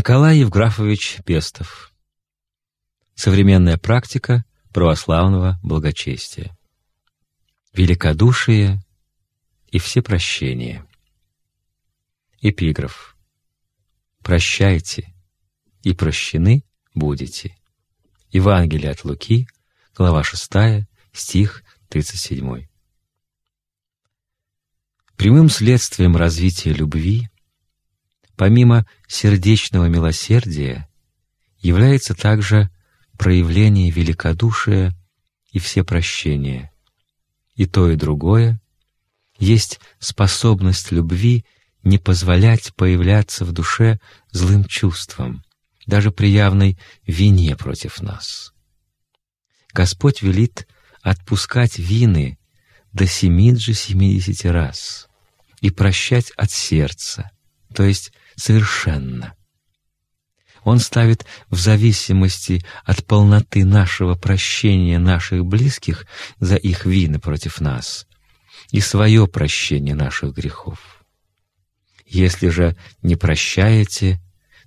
Николай Евграфович Пестов. Современная практика православного благочестия. Великодушие и всепрощение. Эпиграф. «Прощайте, и прощены будете». Евангелие от Луки, глава 6, стих 37. Прямым следствием развития любви, помимо сердечного милосердия, является также проявление великодушия и всепрощения. И то, и другое есть способность любви не позволять появляться в душе злым чувствам, даже при явной вине против нас. Господь велит отпускать вины до семиджи семидесяти раз и прощать от сердца, то есть совершенно. Он ставит в зависимости от полноты нашего прощения наших близких за их вины против нас и свое прощение наших грехов. Если же не прощаете,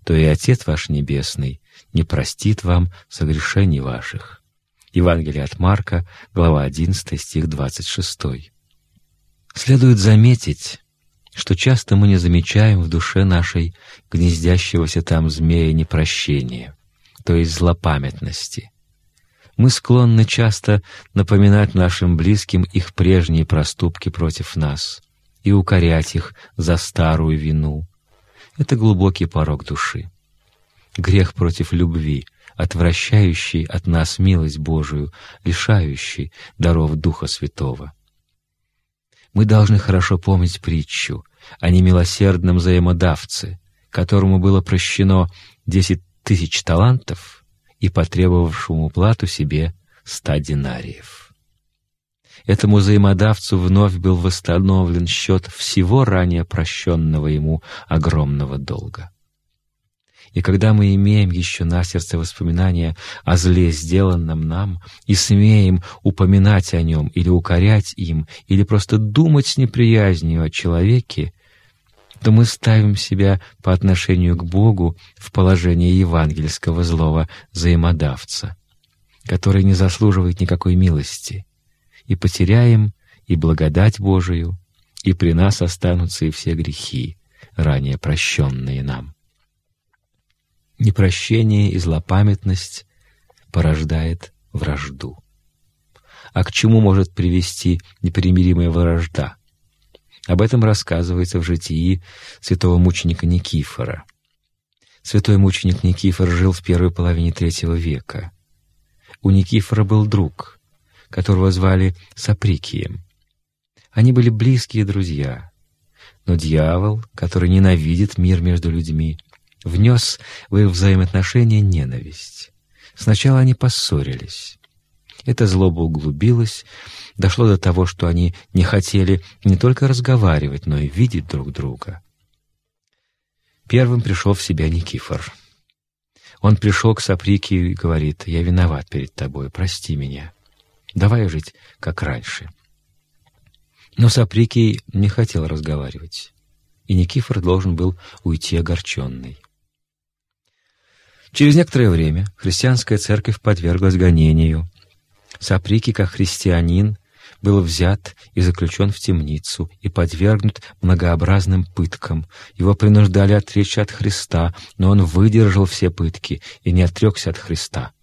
то и Отец ваш Небесный не простит вам согрешений ваших. Евангелие от Марка, глава 11, стих 26. Следует заметить, что часто мы не замечаем в душе нашей гнездящегося там змея непрощения, то есть злопамятности. Мы склонны часто напоминать нашим близким их прежние проступки против нас и укорять их за старую вину. Это глубокий порог души. Грех против любви, отвращающий от нас милость Божию, лишающий даров Духа Святого. Мы должны хорошо помнить притчу о немилосердном взаимодавце, которому было прощено десять тысяч талантов и потребовавшему плату себе ста динариев. Этому взаимодавцу вновь был восстановлен счет всего ранее прощенного ему огромного долга. И когда мы имеем еще на сердце воспоминания о зле, сделанном нам, и смеем упоминать о нем или укорять им, или просто думать с неприязнью о человеке, то мы ставим себя по отношению к Богу в положение евангельского злого взаимодавца, который не заслуживает никакой милости, и потеряем и благодать Божию, и при нас останутся и все грехи, ранее прощенные нам. Непрощение и злопамятность порождает вражду. А к чему может привести непримиримая вражда? Об этом рассказывается в житии святого мученика Никифора. Святой мученик Никифор жил в первой половине третьего века. У Никифора был друг, которого звали Саприкием. Они были близкие друзья, но дьявол, который ненавидит мир между людьми, внес в их взаимоотношения ненависть. Сначала они поссорились. Эта злоба углубилась, дошло до того, что они не хотели не только разговаривать, но и видеть друг друга. Первым пришел в себя Никифор. Он пришел к Саприке и говорит, «Я виноват перед тобой, прости меня. Давай жить, как раньше». Но Саприкий не хотел разговаривать, и Никифор должен был уйти огорченный. Через некоторое время христианская церковь подверглась гонению. Саприки, как христианин, был взят и заключен в темницу и подвергнут многообразным пыткам. Его принуждали отречься от Христа, но он выдержал все пытки и не отрекся от Христа.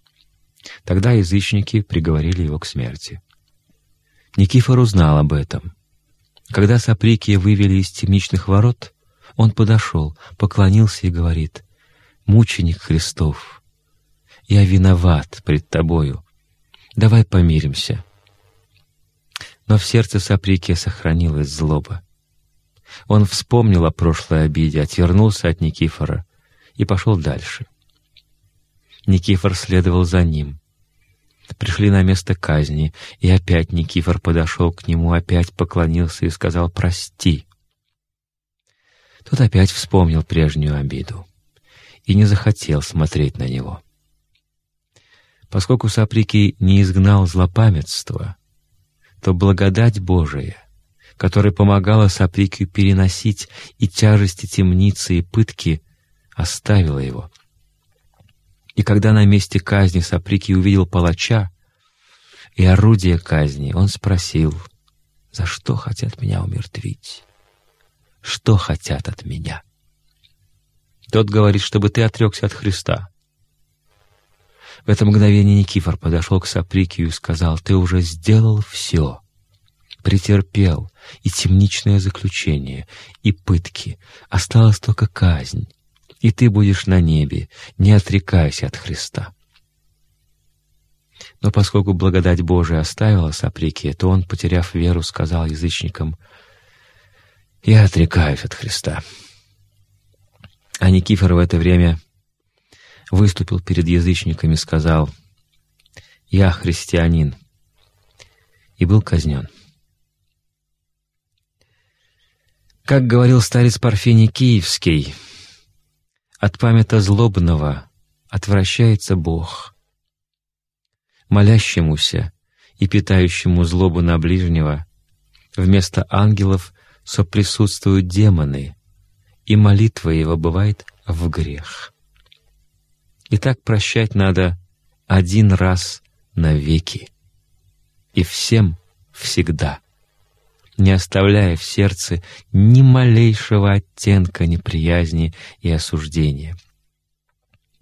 Тогда язычники приговорили его к смерти. Никифор узнал об этом. Когда Саприкия вывели из темничных ворот, он подошел, поклонился и говорит — мученик Христов, я виноват пред Тобою, давай помиримся. Но в сердце Саприке сохранилась злоба. Он вспомнил о прошлой обиде, отвернулся от Никифора и пошел дальше. Никифор следовал за ним. Пришли на место казни, и опять Никифор подошел к нему, опять поклонился и сказал «Прости». Тот опять вспомнил прежнюю обиду и не захотел смотреть на него. Поскольку Саприкий не изгнал злопамятства, то благодать Божия, которая помогала Саприкию переносить и тяжести темницы, и пытки, оставила его. И когда на месте казни Саприки увидел палача и орудие казни, он спросил, «За что хотят меня умертвить? Что хотят от меня?» Тот говорит, чтобы ты отрекся от Христа. В это мгновение Никифор подошел к Саприкию и сказал, «Ты уже сделал все, претерпел и темничное заключение, и пытки, осталась только казнь, и ты будешь на небе, не отрекайся от Христа». Но поскольку благодать Божия оставила Саприкия, то он, потеряв веру, сказал язычникам, «Я отрекаюсь от Христа». А Никифор в это время выступил перед язычниками и сказал, «Я христианин», и был казнен. Как говорил старец Парфений Киевский, «От памята злобного отвращается Бог. Молящемуся и питающему злобу на ближнего вместо ангелов соприсутствуют демоны, и молитва его бывает в грех». И так прощать надо один раз навеки. И всем всегда, не оставляя в сердце ни малейшего оттенка неприязни и осуждения.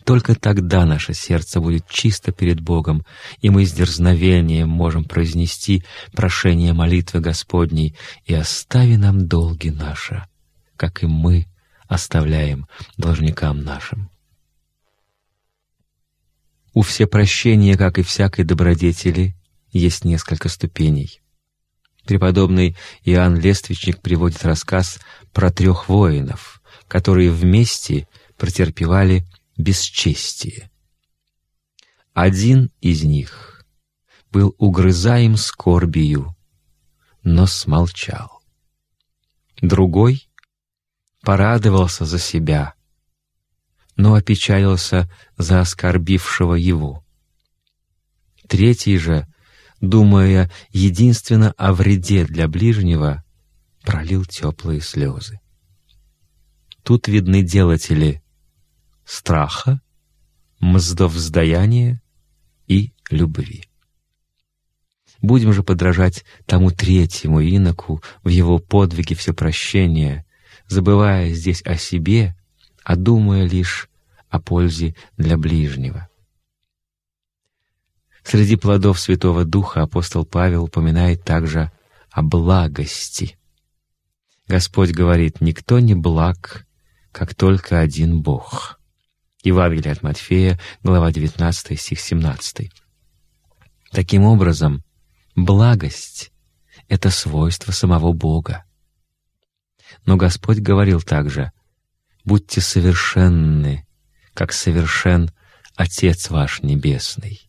Только тогда наше сердце будет чисто перед Богом, и мы с дерзновением можем произнести прошение молитвы Господней «И остави нам долги наши, как и мы оставляем должникам нашим». У всепрощения, как и всякой добродетели, есть несколько ступеней. Преподобный Иоанн Лествичник приводит рассказ про трех воинов, которые вместе претерпевали бесчестие. Один из них был угрызаем скорбию, но смолчал. Другой порадовался за себя, но опечалился за оскорбившего его. Третий же, думая единственно о вреде для ближнего, пролил теплые слезы. Тут видны делатели страха, мздовздаяния и любви. Будем же подражать тому третьему иноку в его подвиге всепрощения, забывая здесь о себе, а думая лишь о пользе для ближнего. Среди плодов Святого Духа апостол Павел упоминает также о благости. Господь говорит, «Никто не благ, как только один Бог». Евангелие от Матфея, глава 19, стих 17. Таким образом, благость — это свойство самого Бога. Но Господь говорил также, «Будьте совершенны, как совершен Отец ваш Небесный.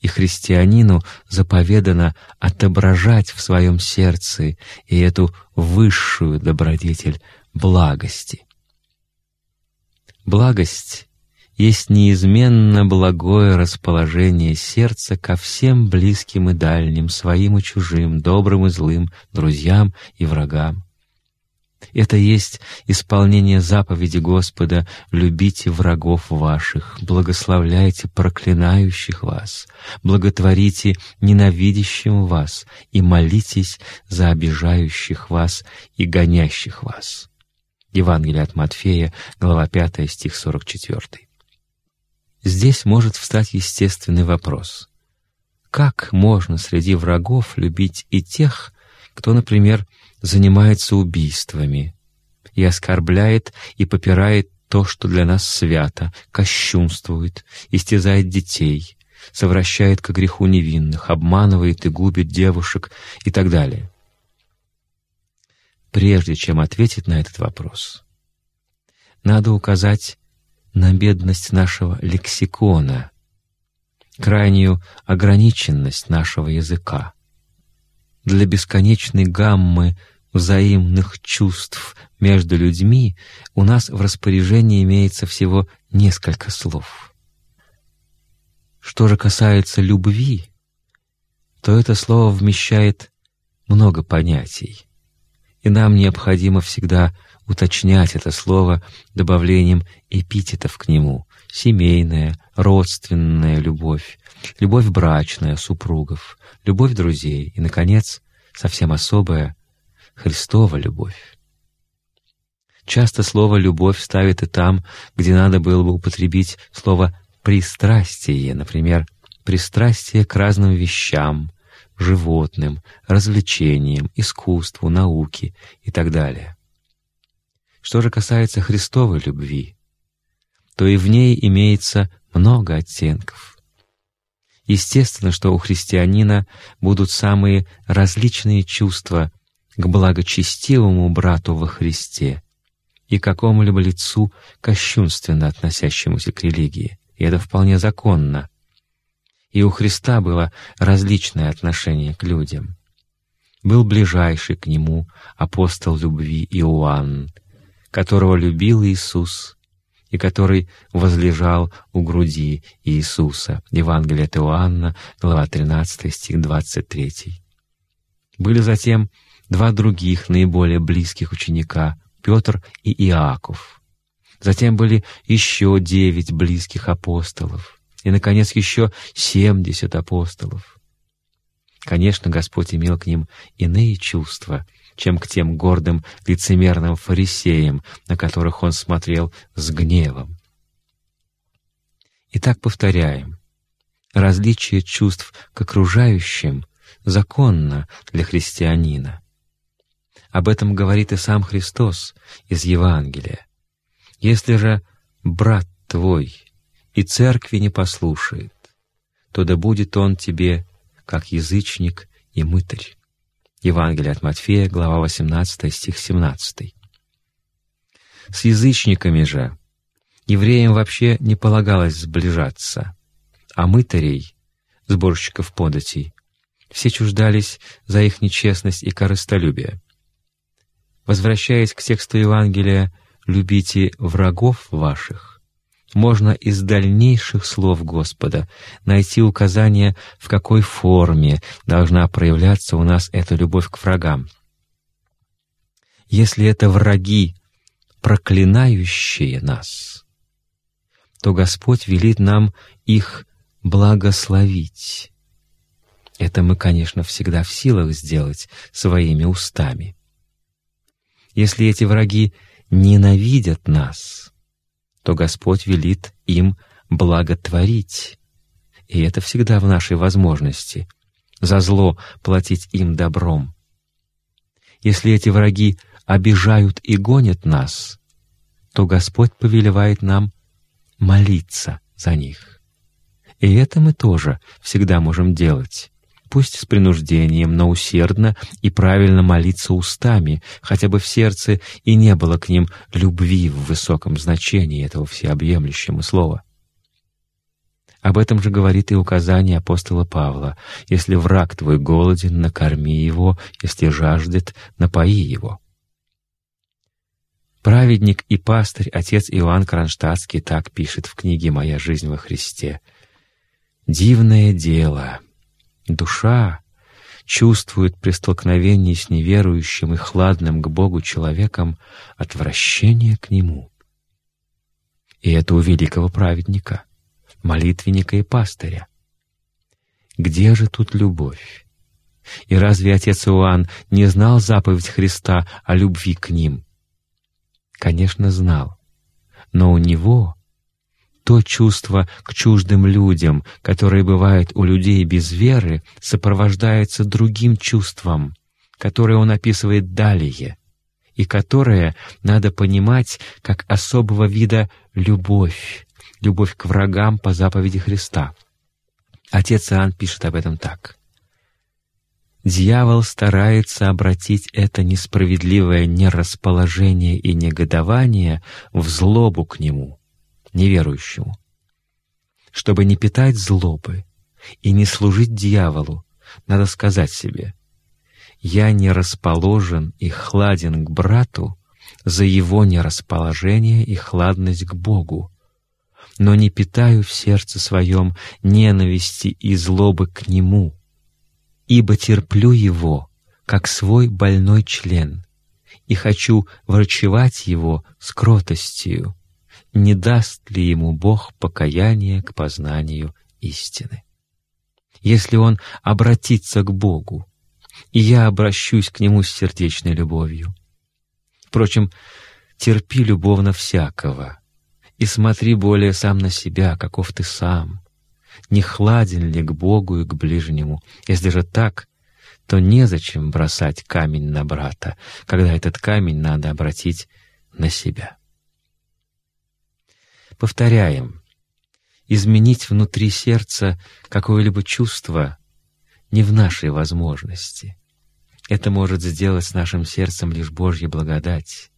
И христианину заповедано отображать в своем сердце и эту высшую добродетель благости. Благость есть неизменно благое расположение сердца ко всем близким и дальним, своим и чужим, добрым и злым, друзьям и врагам. Это есть исполнение заповеди Господа «Любите врагов ваших, благословляйте проклинающих вас, благотворите ненавидящим вас и молитесь за обижающих вас и гонящих вас». Евангелие от Матфея, глава 5, стих 44. Здесь может встать естественный вопрос. Как можно среди врагов любить и тех, кто, например, занимается убийствами и оскорбляет и попирает то, что для нас свято, кощунствует, истязает детей, совращает к греху невинных, обманывает и губит девушек и так далее. Прежде чем ответить на этот вопрос, надо указать на бедность нашего лексикона, крайнюю ограниченность нашего языка. Для бесконечной гаммы взаимных чувств между людьми у нас в распоряжении имеется всего несколько слов. Что же касается любви, то это слово вмещает много понятий, и нам необходимо всегда уточнять это слово добавлением эпитетов к нему — семейная, родственная любовь, любовь брачная супругов, любовь друзей и, наконец, совсем особая — Христова любовь. Часто слово «любовь» ставит и там, где надо было бы употребить слово «пристрастие», например, «пристрастие к разным вещам», животным, развлечениям, искусству, науке и так далее. Что же касается Христовой любви, то и в ней имеется много оттенков. Естественно, что у христианина будут самые различные чувства к благочестивому брату во Христе и какому-либо лицу, кощунственно относящемуся к религии. И это вполне законно. И у Христа было различное отношение к людям. Был ближайший к Нему апостол любви Иоанн, которого любил Иисус и который возлежал у груди Иисуса. Евангелие от Иоанна, глава 13, стих 23. Были затем два других наиболее близких ученика — Петр и Иаков. Затем были еще девять близких апостолов. И, наконец, еще семьдесят апостолов. Конечно, Господь имел к ним иные чувства — чем к тем гордым лицемерным фарисеям, на которых он смотрел с гневом. Итак, повторяем, различие чувств к окружающим законно для христианина. Об этом говорит и сам Христос из Евангелия. «Если же брат твой и церкви не послушает, то да будет он тебе, как язычник и мытарь». Евангелие от Матфея, глава 18, стих 17. С язычниками же евреям вообще не полагалось сближаться, а мытарей, сборщиков податей, все чуждались за их нечестность и корыстолюбие. Возвращаясь к тексту Евангелия «любите врагов ваших», можно из дальнейших слов Господа найти указание, в какой форме должна проявляться у нас эта любовь к врагам. Если это враги, проклинающие нас, то Господь велит нам их благословить. Это мы, конечно, всегда в силах сделать своими устами. Если эти враги ненавидят нас — то Господь велит им благотворить. И это всегда в нашей возможности — за зло платить им добром. Если эти враги обижают и гонят нас, то Господь повелевает нам молиться за них. И это мы тоже всегда можем делать пусть с принуждением, но усердно и правильно молиться устами, хотя бы в сердце и не было к ним любви в высоком значении этого всеобъемлющего слова. Об этом же говорит и указание апостола Павла. «Если враг твой голоден, накорми его, если жаждет, напои его». Праведник и пастырь, отец Иоанн Кронштадтский, так пишет в книге «Моя жизнь во Христе». «Дивное дело!» Душа чувствует при столкновении с неверующим и хладным к Богу человеком отвращение к Нему. И это у великого праведника, молитвенника и пастыря. Где же тут любовь? И разве отец Иоанн не знал заповедь Христа о любви к ним? Конечно, знал. Но у него то чувство к чуждым людям, которое бывает у людей без веры, сопровождается другим чувством, которое он описывает далее, и которое надо понимать как особого вида любовь, любовь к врагам по заповеди Христа. Отец Иоанн пишет об этом так. Дьявол старается обратить это несправедливое нерасположение и негодование в злобу к нему — неверующему. Чтобы не питать злобы и не служить дьяволу, надо сказать себе, «Я не расположен и хладен к брату за его нерасположение и хладность к Богу, но не питаю в сердце своем ненависти и злобы к нему, ибо терплю его, как свой больной член, и хочу врачевать его с кротостью, не даст ли ему Бог покаяние к познанию истины. Если он обратится к Богу, и я обращусь к нему с сердечной любовью. Впрочем, терпи любовно всякого, и смотри более сам на себя, каков ты сам, не хладен ли к Богу и к ближнему. Если же так, то незачем бросать камень на брата, когда этот камень надо обратить на себя. Повторяем, изменить внутри сердца какое-либо чувство не в нашей возможности. Это может сделать с нашим сердцем лишь Божья благодать.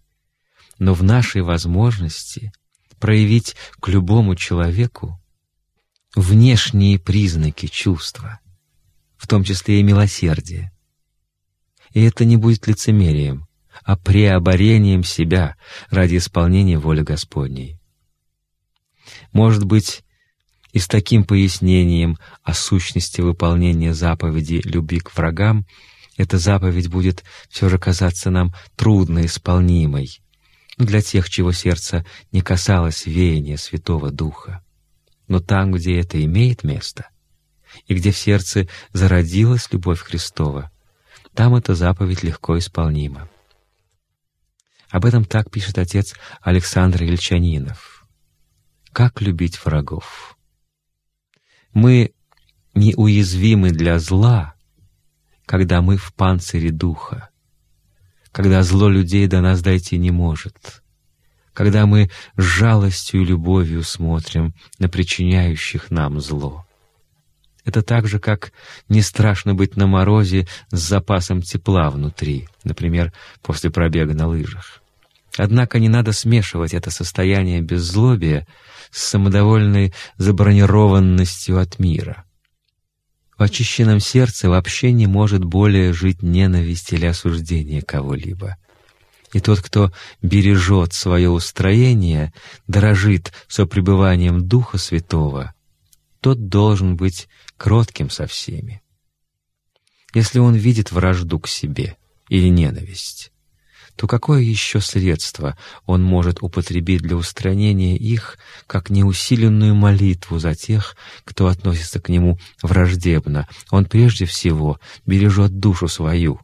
Но в нашей возможности проявить к любому человеку внешние признаки чувства, в том числе и милосердие. И это не будет лицемерием, а преоборением себя ради исполнения воли Господней. Может быть, и с таким пояснением о сущности выполнения заповеди любви к врагам эта заповедь будет все же казаться нам трудно исполнимой для тех, чего сердце не касалось веяния Святого Духа. Но там, где это имеет место, и где в сердце зародилась любовь Христова, там эта заповедь легко исполнима. Об этом так пишет отец Александр Ильчанинов. «Как любить врагов?» Мы неуязвимы для зла, когда мы в панцире Духа, когда зло людей до нас дойти не может, когда мы с жалостью и любовью смотрим на причиняющих нам зло. Это так же, как не страшно быть на морозе с запасом тепла внутри, например, после пробега на лыжах. Однако не надо смешивать это состояние беззлобия с самодовольной забронированностью от мира. В очищенном сердце вообще не может более жить ненависть или осуждение кого-либо. И тот, кто бережет свое устроение, дорожит сопребыванием Духа Святого, тот должен быть кротким со всеми. Если он видит вражду к себе или ненависть, то какое еще средство он может употребить для устранения их, как неусиленную молитву за тех, кто относится к нему враждебно? Он прежде всего бережет душу свою,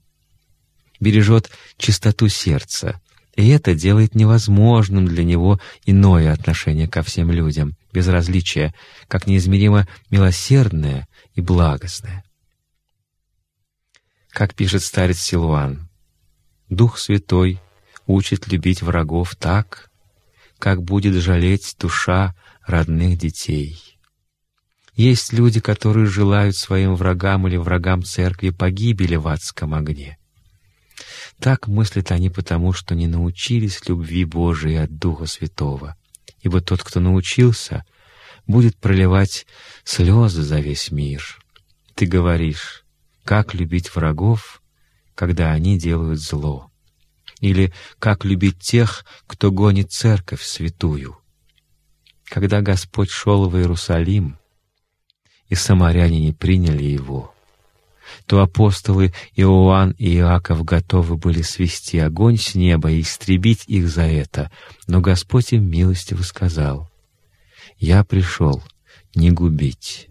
бережет чистоту сердца, и это делает невозможным для него иное отношение ко всем людям, безразличие, как неизмеримо милосердное и благостное. Как пишет старец Силуан, Дух Святой учит любить врагов так, как будет жалеть душа родных детей. Есть люди, которые желают своим врагам или врагам церкви погибели в адском огне. Так мыслят они потому, что не научились любви Божией от Духа Святого, ибо тот, кто научился, будет проливать слезы за весь мир. Ты говоришь, как любить врагов, когда они делают зло, или как любить тех, кто гонит церковь святую. Когда Господь шел в Иерусалим, и самаряне не приняли Его, то апостолы Иоанн и Иаков готовы были свести огонь с неба и истребить их за это, но Господь им милостиво сказал, «Я пришел не губить,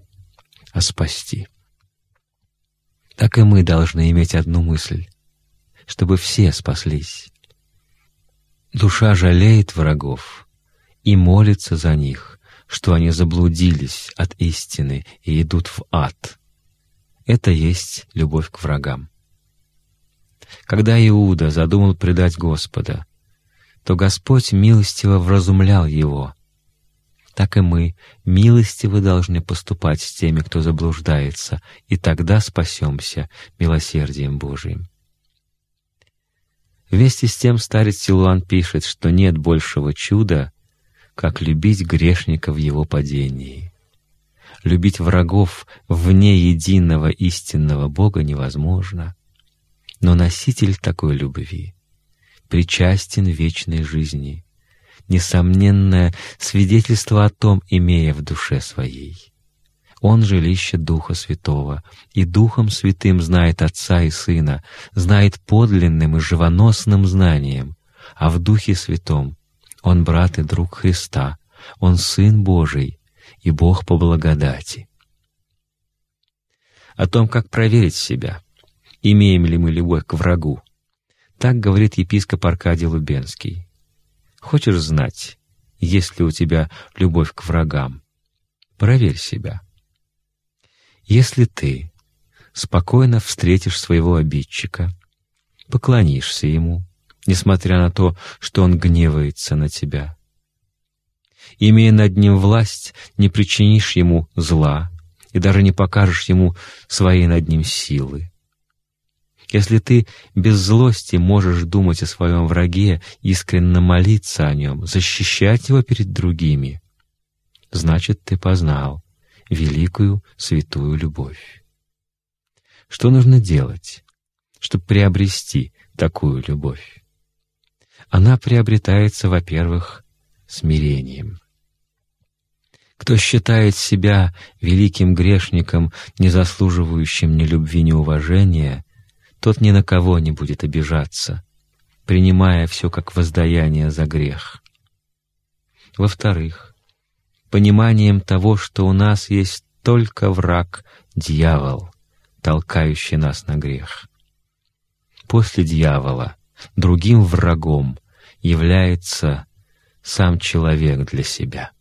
а спасти» так и мы должны иметь одну мысль, чтобы все спаслись. Душа жалеет врагов и молится за них, что они заблудились от истины и идут в ад. Это есть любовь к врагам. Когда Иуда задумал предать Господа, то Господь милостиво вразумлял его — так и мы милостиво должны поступать с теми, кто заблуждается, и тогда спасемся милосердием Божиим. Вместе с тем старец Силуан пишет, что нет большего чуда, как любить грешника в его падении. Любить врагов вне единого истинного Бога невозможно, но носитель такой любви причастен вечной жизни — несомненное свидетельство о том, имея в душе своей. Он — жилище Духа Святого, и Духом Святым знает Отца и Сына, знает подлинным и живоносным знанием, а в Духе Святом Он брат и друг Христа, Он Сын Божий и Бог по благодати. О том, как проверить себя, имеем ли мы любовь к врагу, так говорит епископ Аркадий Лубенский. Хочешь знать, есть ли у тебя любовь к врагам? Проверь себя. Если ты спокойно встретишь своего обидчика, поклонишься ему, несмотря на то, что он гневается на тебя, имея над ним власть, не причинишь ему зла и даже не покажешь ему своей над ним силы. Если ты без злости можешь думать о своем враге, искренне молиться о нем, защищать его перед другими, значит, ты познал великую святую любовь. Что нужно делать, чтобы приобрести такую любовь? Она приобретается, во-первых, смирением. Кто считает себя великим грешником, не заслуживающим ни любви, ни уважения, тот ни на кого не будет обижаться, принимая все как воздаяние за грех. Во-вторых, пониманием того, что у нас есть только враг — дьявол, толкающий нас на грех. После дьявола другим врагом является сам человек для себя,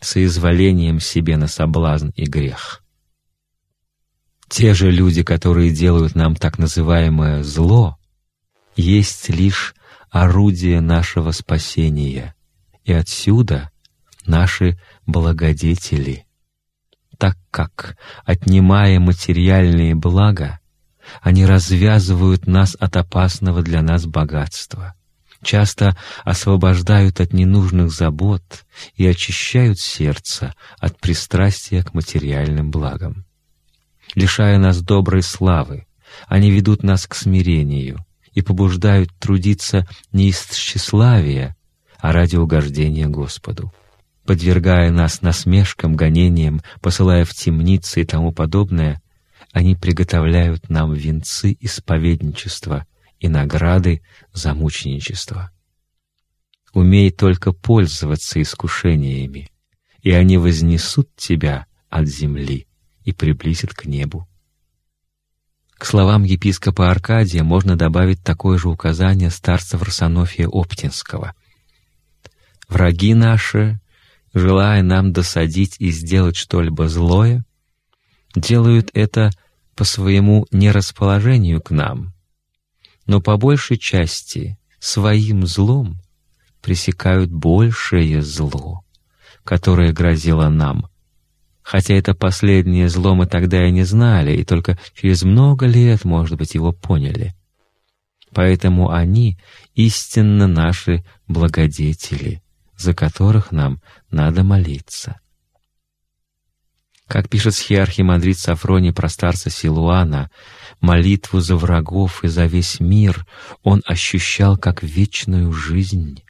соизволением себе на соблазн и грех. Те же люди, которые делают нам так называемое «зло», есть лишь орудие нашего спасения, и отсюда — наши благодетели, так как, отнимая материальные блага, они развязывают нас от опасного для нас богатства, часто освобождают от ненужных забот и очищают сердце от пристрастия к материальным благам. Лишая нас доброй славы, они ведут нас к смирению и побуждают трудиться не из тщеславия, а ради угождения Господу. Подвергая нас насмешкам, гонениям, посылая в темницы и тому подобное, они приготовляют нам венцы исповедничества и награды за мученичество. Умей только пользоваться искушениями, и они вознесут тебя от земли и приблизят к небу. К словам епископа Аркадия можно добавить такое же указание старца Варсонофия Оптинского. «Враги наши желая нам досадить и сделать что-либо злое, делают это по своему нерасположению к нам, но по большей части своим злом пресекают большее зло, которое грозило нам, хотя это последнее зло мы тогда и не знали, и только через много лет, может быть, его поняли. Поэтому они истинно наши благодетели — за которых нам надо молиться. Как пишет схиархимандрит Сафроний про старца Силуана, молитву за врагов и за весь мир он ощущал как вечную жизнь,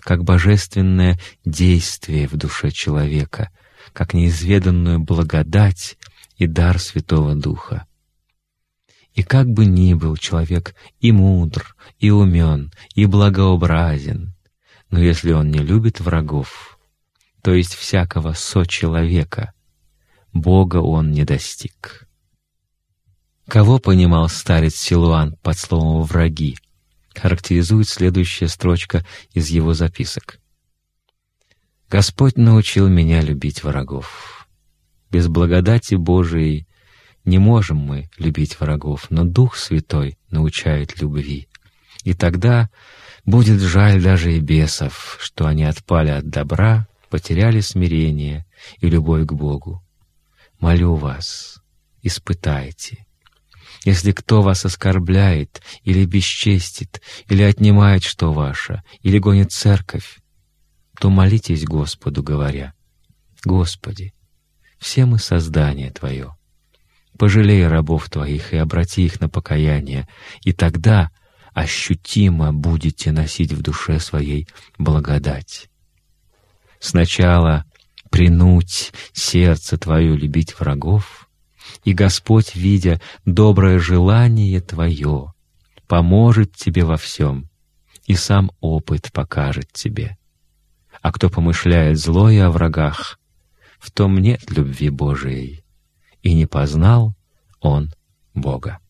как божественное действие в душе человека, как неизведанную благодать и дар Святого Духа. И как бы ни был человек и мудр, и умен, и благообразен, но если он не любит врагов, то есть всякого сочеловека, Бога он не достиг. Кого понимал старец Силуан под словом «враги»? Характеризует следующая строчка из его записок. «Господь научил меня любить врагов. Без благодати Божией не можем мы любить врагов, но Дух Святой научает любви. И тогда Будет жаль даже и бесов, что они отпали от добра, потеряли смирение и любовь к Богу. Молю вас, испытайте. Если кто вас оскорбляет или бесчестит, или отнимает что ваше, или гонит церковь, то молитесь Господу, говоря, «Господи, все мы создание Твое. Пожалей рабов Твоих и обрати их на покаяние, и тогда — ощутимо будете носить в душе своей благодать. Сначала принуть сердце твое любить врагов, и Господь, видя доброе желание твое, поможет тебе во всем, и сам опыт покажет тебе а кто помышляет злое о врагах, в том нет любви Божией, и не познал он Бога.